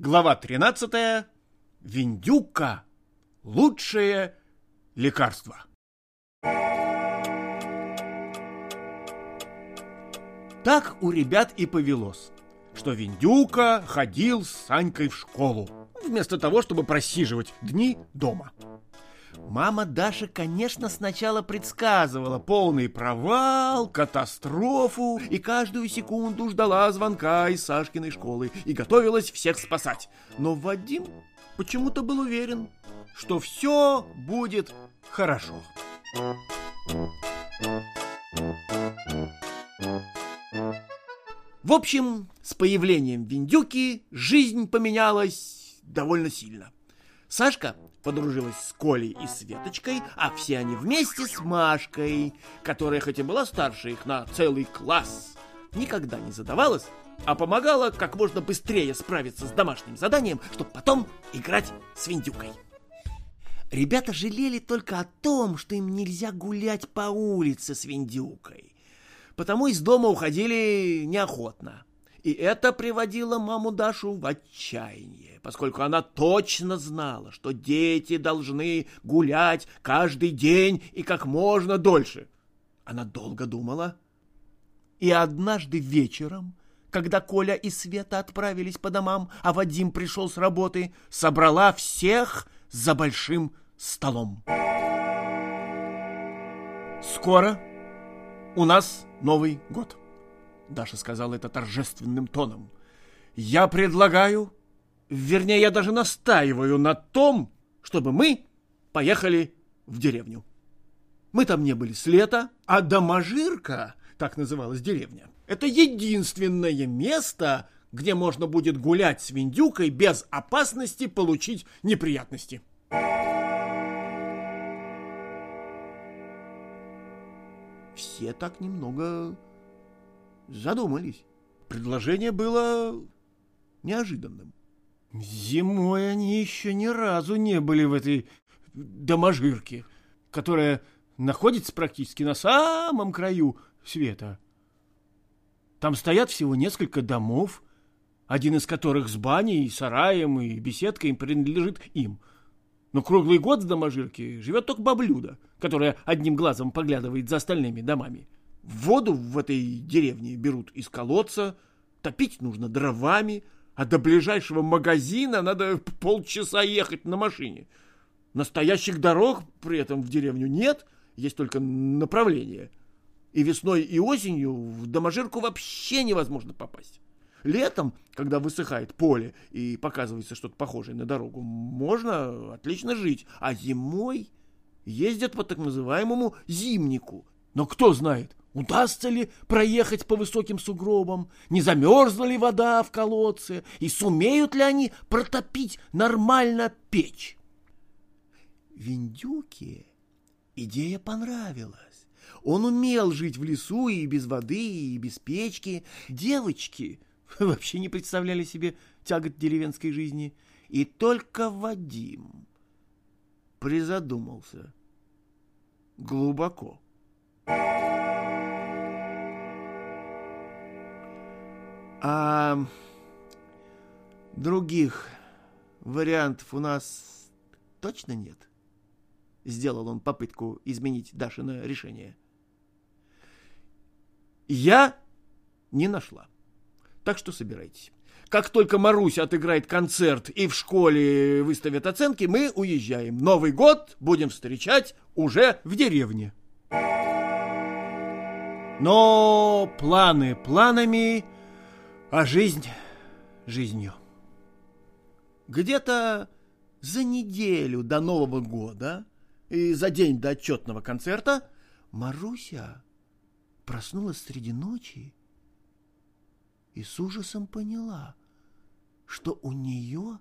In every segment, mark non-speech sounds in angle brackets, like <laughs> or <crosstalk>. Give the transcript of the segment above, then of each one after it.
Глава 13. Виндюка. Лучшее лекарство. Так у ребят и повелось, что Виндюка ходил с Санькой в школу, вместо того, чтобы просиживать дни дома. Мама Даша, конечно, сначала предсказывала полный провал, катастрофу и каждую секунду ждала звонка из Сашкиной школы и готовилась всех спасать. Но Вадим почему-то был уверен, что все будет хорошо. В общем, с появлением Виндюки жизнь поменялась довольно сильно. Сашка подружилась с Колей и Светочкой, а все они вместе с Машкой, которая хоть и была старше их на целый класс, никогда не задавалась, а помогала как можно быстрее справиться с домашним заданием, чтобы потом играть с Виндюкой. Ребята жалели только о том, что им нельзя гулять по улице с Виндюкой, потому из дома уходили неохотно. И это приводило маму Дашу в отчаяние, поскольку она точно знала, что дети должны гулять каждый день и как можно дольше. Она долго думала. И однажды вечером, когда Коля и Света отправились по домам, а Вадим пришел с работы, собрала всех за большим столом. Скоро у нас Новый год. Даша сказала это торжественным тоном. Я предлагаю, вернее, я даже настаиваю на том, чтобы мы поехали в деревню. Мы там не были с лета, а Доможирка, так называлась деревня, это единственное место, где можно будет гулять с Виндюкой без опасности получить неприятности. Все так немного задумались. Предложение было неожиданным. Зимой они еще ни разу не были в этой доможирке, которая находится практически на самом краю света. Там стоят всего несколько домов, один из которых с баней, сараем и беседкой принадлежит им. Но круглый год в доможирке живет только баблюда, которая одним глазом поглядывает за остальными домами. Воду в этой деревне берут из колодца, топить нужно дровами, а до ближайшего магазина надо полчаса ехать на машине. Настоящих дорог при этом в деревню нет, есть только направление. И весной и осенью в Доможирку вообще невозможно попасть. Летом, когда высыхает поле и показывается что-то похожее на дорогу, можно отлично жить, а зимой ездят по так называемому зимнику. Но кто знает, Удастся ли проехать по высоким сугробам? Не замерзла ли вода в колодце? И сумеют ли они протопить нормально печь? Виндюке идея понравилась. Он умел жить в лесу и без воды, и без печки. Девочки <laughs> вообще не представляли себе тягот деревенской жизни. И только Вадим призадумался глубоко. А других вариантов у нас точно нет? Сделал он попытку изменить Дашино решение. Я не нашла. Так что собирайтесь. Как только Маруся отыграет концерт и в школе выставят оценки, мы уезжаем. Новый год будем встречать уже в деревне. Но планы планами, а жизнь жизнью. Где-то за неделю до Нового года и за день до отчетного концерта Маруся проснулась среди ночи и с ужасом поняла, что у нее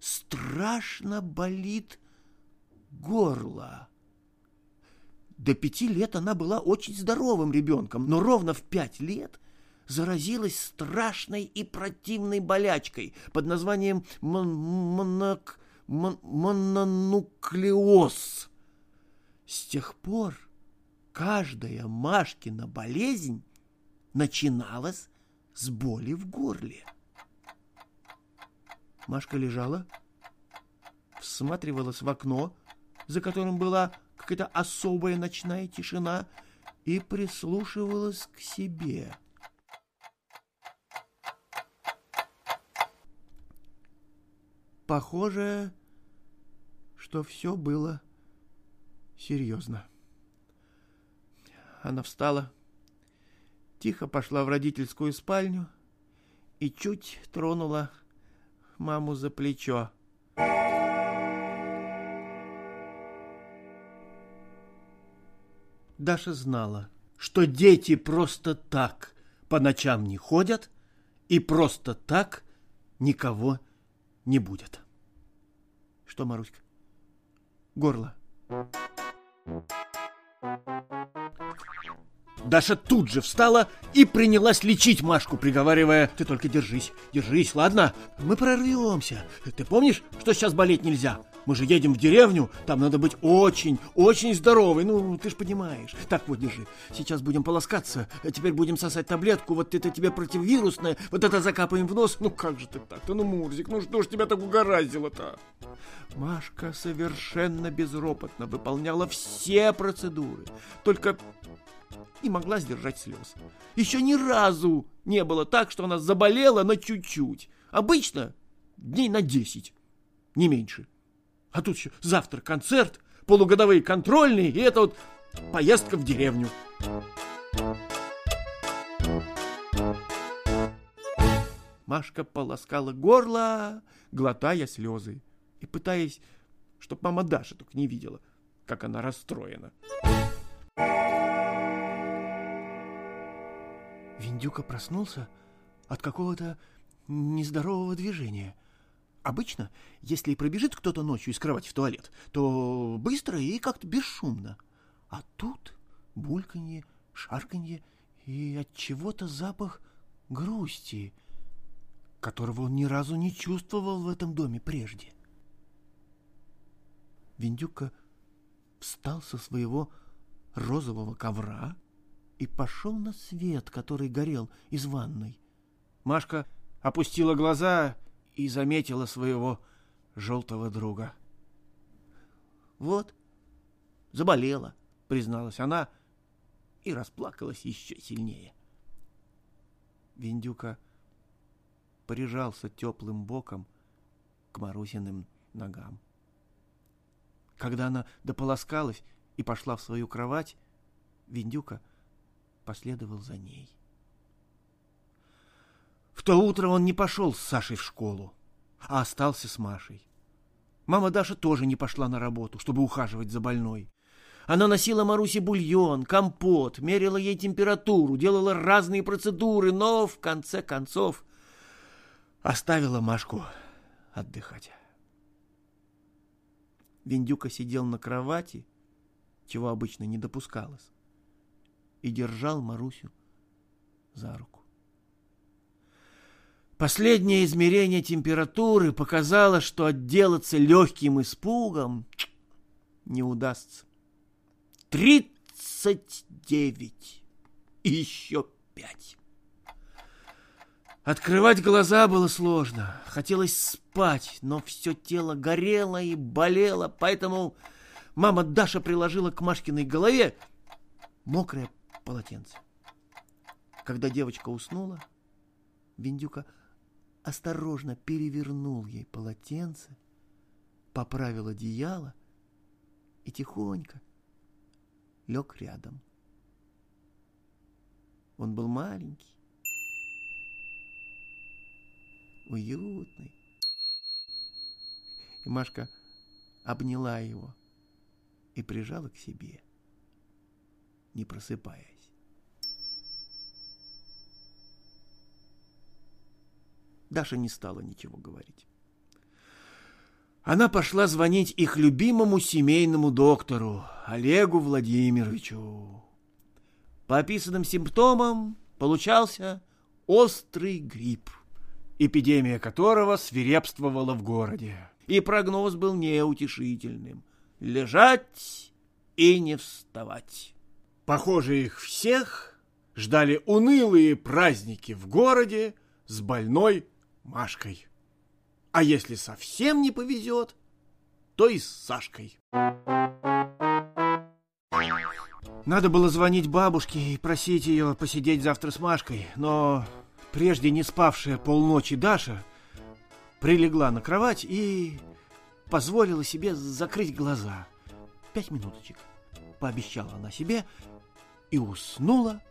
страшно болит горло. До пяти лет она была очень здоровым ребенком, но ровно в пять лет заразилась страшной и противной болячкой под названием. Мон мононуклеоз. С тех пор каждая Машкина болезнь начиналась с боли в горле. Машка лежала, всматривалась в окно, за которым была какая-то особая ночная тишина, и прислушивалась к себе. Похоже, что все было серьезно. Она встала, тихо пошла в родительскую спальню и чуть тронула маму за плечо. Даша знала, что дети просто так по ночам не ходят и просто так никого не будет. Что, Маруська? Горло. Даша тут же встала и принялась лечить Машку, приговаривая, «Ты только держись, держись, ладно? Мы прорвемся. Ты помнишь, что сейчас болеть нельзя? Мы же едем в деревню, там надо быть очень, очень здоровой. Ну, ты ж понимаешь. Так вот, держи. Сейчас будем полоскаться, а теперь будем сосать таблетку. Вот это тебе противовирусное, вот это закапаем в нос. Ну, как же ты так-то? Ну, Мурзик, ну что ж тебя так угораздило-то?» Машка совершенно безропотно выполняла все процедуры. Только не могла сдержать слез. Еще ни разу не было так, что она заболела на чуть-чуть. Обычно дней на десять, не меньше. А тут еще завтра концерт, полугодовые контрольные, и это вот поездка в деревню. Машка полоскала горло, глотая слезы, и пытаясь, чтоб мама Даша только не видела, как она расстроена. Виндюка проснулся от какого-то нездорового движения – Обычно, если и пробежит кто-то ночью из кровати в туалет, то быстро и как-то бесшумно. А тут бульканье, шарканье и от чего-то запах грусти, которого он ни разу не чувствовал в этом доме прежде. Виндюка встал со своего розового ковра и пошел на свет, который горел из ванной. Машка опустила глаза и заметила своего желтого друга. «Вот, заболела», — призналась она и расплакалась еще сильнее. Виндюка прижался теплым боком к Марусиным ногам. Когда она дополоскалась и пошла в свою кровать, Виндюка последовал за ней. В то утро он не пошел с Сашей в школу, а остался с Машей. Мама Даша тоже не пошла на работу, чтобы ухаживать за больной. Она носила Марусе бульон, компот, мерила ей температуру, делала разные процедуры, но в конце концов оставила Машку отдыхать. Виндюка сидел на кровати, чего обычно не допускалось, и держал Марусю за руку. Последнее измерение температуры показало, что отделаться легким испугом не удастся. Тридцать девять. И еще пять. Открывать глаза было сложно. Хотелось спать, но все тело горело и болело, поэтому мама Даша приложила к Машкиной голове мокрое полотенце. Когда девочка уснула, Виндюка осторожно перевернул ей полотенце, поправил одеяло и тихонько лег рядом. Он был маленький, уютный. И Машка обняла его и прижала к себе, не просыпаясь. Даша не стала ничего говорить. Она пошла звонить их любимому семейному доктору, Олегу Владимировичу. По описанным симптомам получался острый грипп, эпидемия которого свирепствовала в городе. И прогноз был неутешительным. Лежать и не вставать. Похоже, их всех ждали унылые праздники в городе с больной Машкой. А если совсем не повезет, то и с Сашкой. Надо было звонить бабушке и просить ее посидеть завтра с Машкой, но прежде не спавшая полночи Даша прилегла на кровать и позволила себе закрыть глаза. Пять минуточек. Пообещала она себе и уснула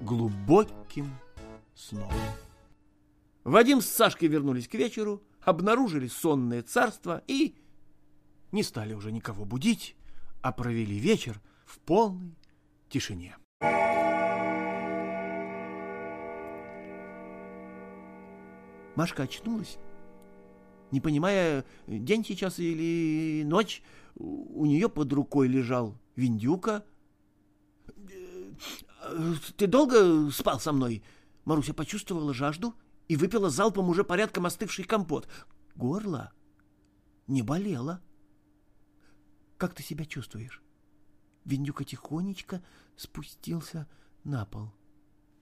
глубоким сном. Вадим с Сашкой вернулись к вечеру, обнаружили сонное царство и не стали уже никого будить, а провели вечер в полной тишине. Машка очнулась, не понимая, день сейчас или ночь. У нее под рукой лежал Виндюка. «Ты долго спал со мной?» Маруся почувствовала жажду и выпила залпом уже порядком остывший компот. Горло не болело. «Как ты себя чувствуешь?» Виндюка тихонечко спустился на пол.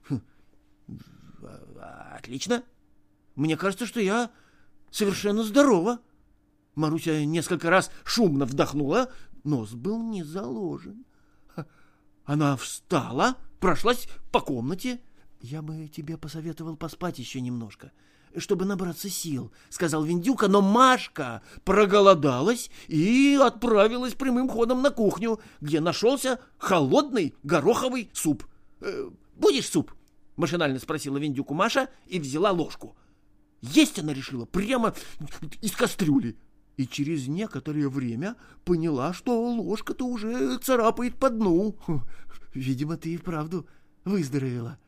Хм. «Отлично. Мне кажется, что я совершенно здорова». Маруся несколько раз шумно вдохнула, нос был не заложен. Она встала, прошлась по комнате. «Я бы тебе посоветовал поспать еще немножко, чтобы набраться сил», — сказал Виндюка, но Машка проголодалась и отправилась прямым ходом на кухню, где нашелся холодный гороховый суп. «Э, «Будешь суп?» — машинально спросила Виндюку Маша и взяла ложку. Есть она решила прямо из кастрюли. И через некоторое время поняла, что ложка-то уже царапает по дну. Видимо, ты и вправду выздоровела.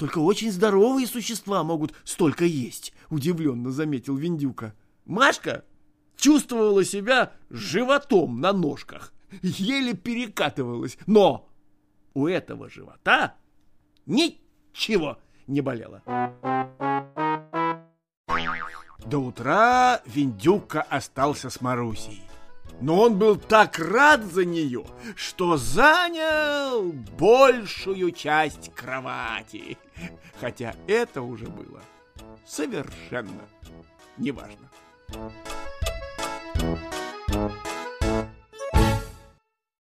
Только очень здоровые существа могут столько есть, удивленно заметил Виндюка. Машка чувствовала себя животом на ножках, еле перекатывалась, но у этого живота ничего не болело. До утра Виндюка остался с Марусей. Но он был так рад за нее, что занял большую часть кровати. Хотя это уже было совершенно неважно.